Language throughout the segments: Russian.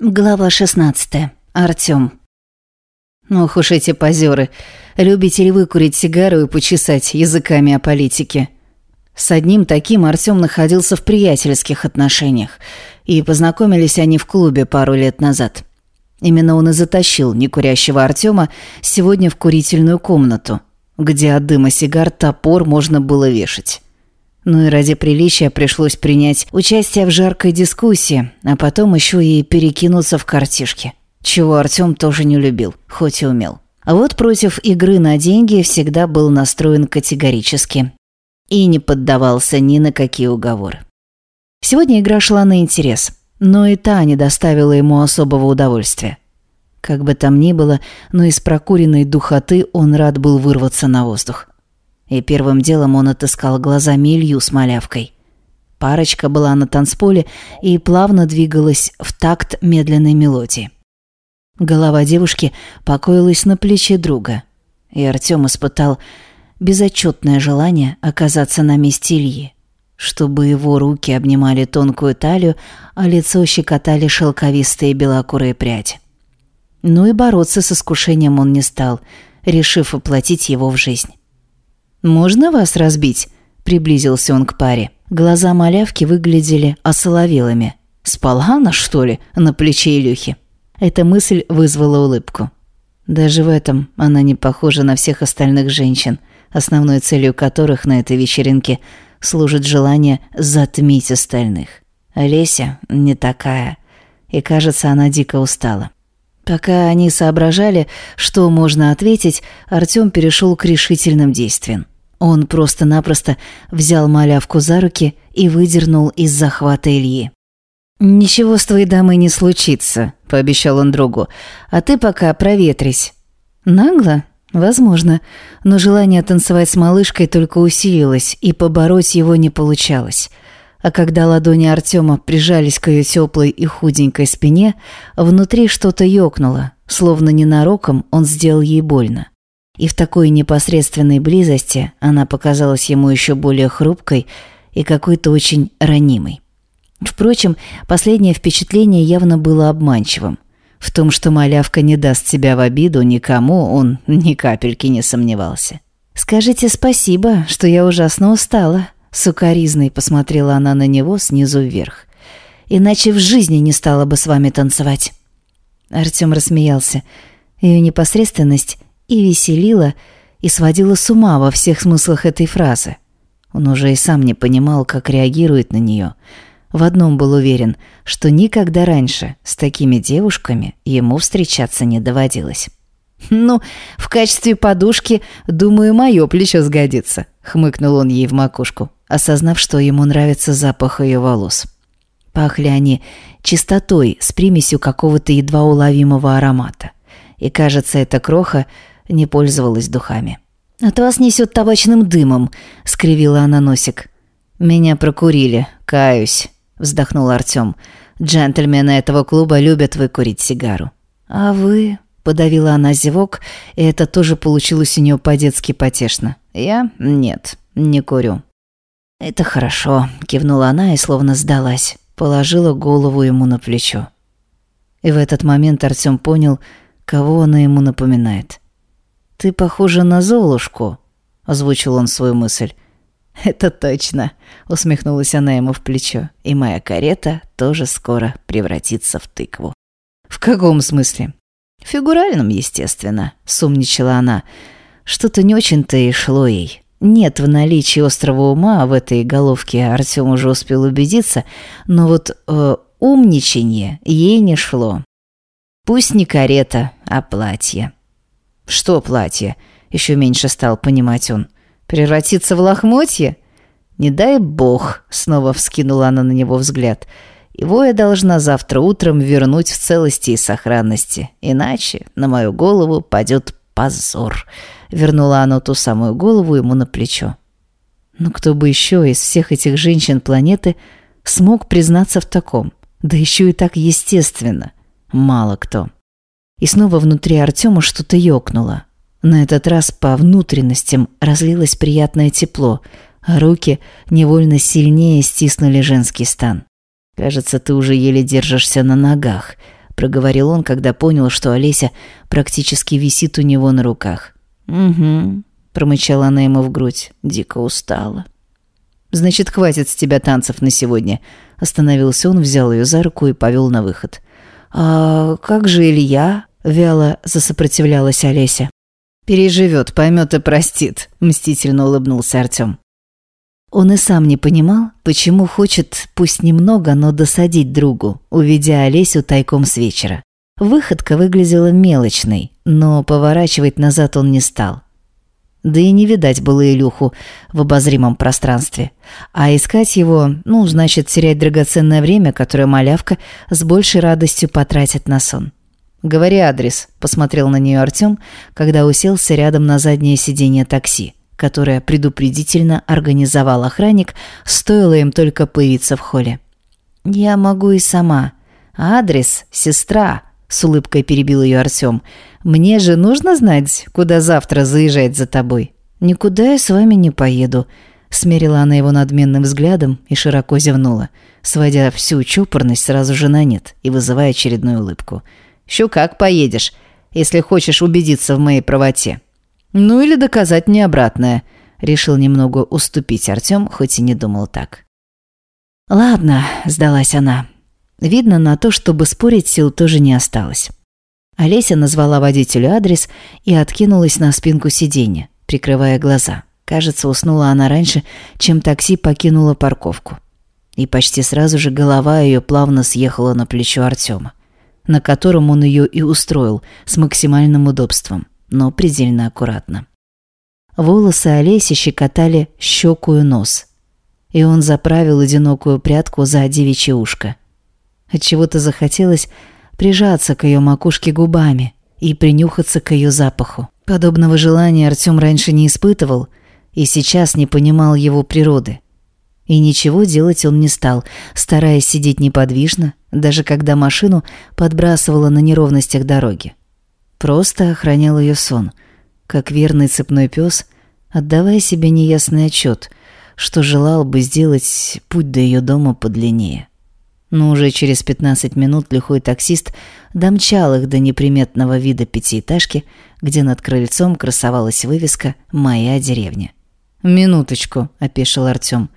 Глава 16. Артём. Ох уж эти позеры. Любите ли вы курить сигару и почесать языками о политике? С одним таким Артём находился в приятельских отношениях, и познакомились они в клубе пару лет назад. Именно он и затащил некурящего Артёма сегодня в курительную комнату, где от дыма сигар топор можно было вешать. Ну и ради приличия пришлось принять участие в жаркой дискуссии, а потом еще и перекинуться в картишки. Чего Артем тоже не любил, хоть и умел. А вот против игры на деньги всегда был настроен категорически. И не поддавался ни на какие уговоры. Сегодня игра шла на интерес, но и та не доставила ему особого удовольствия. Как бы там ни было, но из прокуренной духоты он рад был вырваться на воздух. И первым делом он отыскал глазами Илью с малявкой. Парочка была на танцполе и плавно двигалась в такт медленной мелодии. Голова девушки покоилась на плече друга, и Артём испытал безотчетное желание оказаться на месте Ильи, чтобы его руки обнимали тонкую талию, а лицо щекотали шелковистые белокурые пряди. Ну и бороться с искушением он не стал, решив воплотить его в жизнь. «Можно вас разбить?» – приблизился он к паре. Глаза малявки выглядели осоловелыми. «Спала она, что ли, на плече Илюхи?» Эта мысль вызвала улыбку. Даже в этом она не похожа на всех остальных женщин, основной целью которых на этой вечеринке служит желание затмить остальных. Олеся не такая, и кажется, она дико устала. Пока они соображали, что можно ответить, Артём перешел к решительным действиям. Он просто-напросто взял малявку за руки и выдернул из захвата Ильи. «Ничего с твоей дамой не случится», – пообещал он другу. «А ты пока проветрись». «Нагло? Возможно. Но желание танцевать с малышкой только усилилось, и побороть его не получалось. А когда ладони Артема прижались к ее теплой и худенькой спине, внутри что-то ёкнуло, словно ненароком он сделал ей больно. И в такой непосредственной близости она показалась ему еще более хрупкой и какой-то очень ранимой. Впрочем, последнее впечатление явно было обманчивым. В том, что малявка не даст себя в обиду никому, он ни капельки не сомневался. «Скажите спасибо, что я ужасно устала», Сукаризной посмотрела она на него снизу вверх. «Иначе в жизни не стала бы с вами танцевать». Артём рассмеялся. Ее непосредственность и веселила, и сводила с ума во всех смыслах этой фразы. Он уже и сам не понимал, как реагирует на нее. В одном был уверен, что никогда раньше с такими девушками ему встречаться не доводилось. «Ну, в качестве подушки, думаю, мое плечо сгодится», — хмыкнул он ей в макушку осознав, что ему нравится запах ее волос. Пахли они чистотой с примесью какого-то едва уловимого аромата. И, кажется, эта кроха не пользовалась духами. «От вас несет табачным дымом», — скривила она носик. «Меня прокурили, каюсь», — вздохнул Артем. «Джентльмены этого клуба любят выкурить сигару». «А вы?» — подавила она зевок, и это тоже получилось у нее по-детски потешно. «Я? Нет, не курю». «Это хорошо», — кивнула она и словно сдалась, положила голову ему на плечо. И в этот момент Артём понял, кого она ему напоминает. «Ты похожа на Золушку», — озвучил он свою мысль. «Это точно», — усмехнулась она ему в плечо. «И моя карета тоже скоро превратится в тыкву». «В каком смысле?» «В фигуральном, естественно», — сумничала она. Что-то не очень-то и шло ей. Нет в наличии острого ума в этой головке, Артем уже успел убедиться, но вот э, умничанье ей не шло. Пусть не карета, а платье. Что платье? Еще меньше стал понимать он. Превратиться в лохмотье? Не дай бог, снова вскинула она на него взгляд. Его я должна завтра утром вернуть в целости и сохранности, иначе на мою голову падет позор. Вернула она ту самую голову ему на плечо. Но кто бы еще из всех этих женщин планеты смог признаться в таком? Да еще и так естественно. Мало кто. И снова внутри Артема что-то ёкнуло. На этот раз по внутренностям разлилось приятное тепло, а руки невольно сильнее стиснули женский стан. «Кажется, ты уже еле держишься на ногах», проговорил он, когда понял, что Олеся практически висит у него на руках. «Угу», — промычала она ему в грудь, дико устала. «Значит, хватит с тебя танцев на сегодня», — остановился он, взял ее за руку и повел на выход. «А как же Илья?» — вяло засопротивлялась Олеся. «Переживет, поймет и простит», — мстительно улыбнулся Артем. Он и сам не понимал, почему хочет, пусть немного, но досадить другу, увидя Олесю тайком с вечера. Выходка выглядела мелочной, но поворачивать назад он не стал. Да и не видать было Илюху в обозримом пространстве. А искать его, ну, значит, терять драгоценное время, которое малявка с большей радостью потратит на сон. «Говори адрес», – посмотрел на нее Артем, когда уселся рядом на заднее сиденье такси которое предупредительно организовал охранник, стоило им только появиться в холле. «Я могу и сама. Адрес, сестра», — с улыбкой перебил ее Артем. «Мне же нужно знать, куда завтра заезжать за тобой». «Никуда я с вами не поеду», — смерила она его надменным взглядом и широко зевнула, сводя всю чопорность сразу же на нет и вызывая очередную улыбку. «Щу как поедешь, если хочешь убедиться в моей правоте». Ну или доказать мне обратное. Решил немного уступить Артем, хоть и не думал так. «Ладно», — сдалась она. Видно, на то, чтобы спорить, сил тоже не осталось. Олеся назвала водителю адрес и откинулась на спинку сиденья, прикрывая глаза. Кажется, уснула она раньше, чем такси покинуло парковку. И почти сразу же голова ее плавно съехала на плечо Артема, на котором он ее и устроил с максимальным удобством но предельно аккуратно. Волосы Олеси щекотали щеку и нос, и он заправил одинокую прядку за девичье ушко. Отчего-то захотелось прижаться к ее макушке губами и принюхаться к ее запаху. Подобного желания Артем раньше не испытывал и сейчас не понимал его природы. И ничего делать он не стал, стараясь сидеть неподвижно, даже когда машину подбрасывало на неровностях дороги. Просто охранял ее сон, как верный цепной пес, отдавая себе неясный отчет, что желал бы сделать путь до ее дома подлиннее. Но уже через 15 минут лихой таксист домчал их до неприметного вида пятиэтажки, где над крыльцом красовалась вывеска «Моя деревня». «Минуточку», — опешил Артем.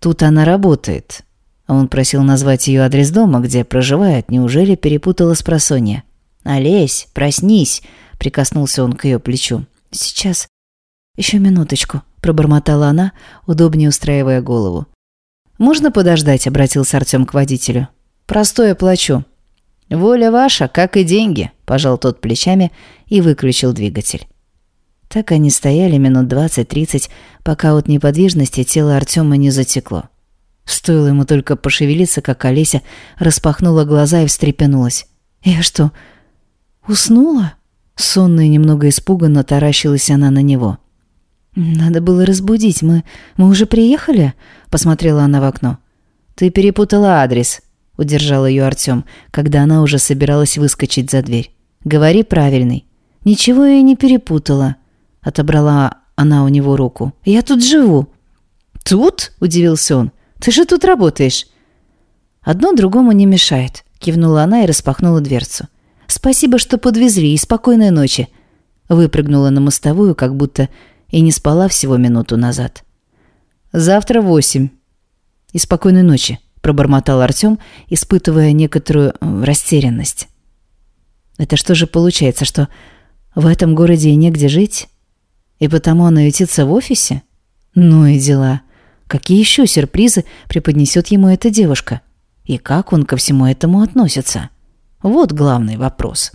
«Тут она работает». Он просил назвать ее адрес дома, где проживает, неужели перепутала с просонья. «Олесь, проснись!» — прикоснулся он к ее плечу. «Сейчас. Еще минуточку», — пробормотала она, удобнее устраивая голову. «Можно подождать?» — обратился Артем к водителю. «Простое плачу». «Воля ваша, как и деньги», — пожал тот плечами и выключил двигатель. Так они стояли минут двадцать-тридцать, пока от неподвижности тело Артема не затекло. Стоило ему только пошевелиться, как Олеся распахнула глаза и встрепенулась. «Я что, «Уснула?» Сонно и немного испуганно таращилась она на него. «Надо было разбудить. Мы... мы уже приехали?» Посмотрела она в окно. «Ты перепутала адрес», — удержал ее Артем, когда она уже собиралась выскочить за дверь. «Говори правильный». «Ничего я не перепутала», — отобрала она у него руку. «Я тут живу». «Тут?» — удивился он. «Ты же тут работаешь». «Одно другому не мешает», — кивнула она и распахнула дверцу. Спасибо, что подвезли, и спокойной ночи». Выпрыгнула на мостовую, как будто и не спала всего минуту назад. «Завтра восемь». «И спокойной ночи», — пробормотал Артем, испытывая некоторую э, растерянность. «Это что же получается, что в этом городе и негде жить? И потому она ютится в офисе? Ну и дела. Какие еще сюрпризы преподнесет ему эта девушка? И как он ко всему этому относится?» Вот главный вопрос.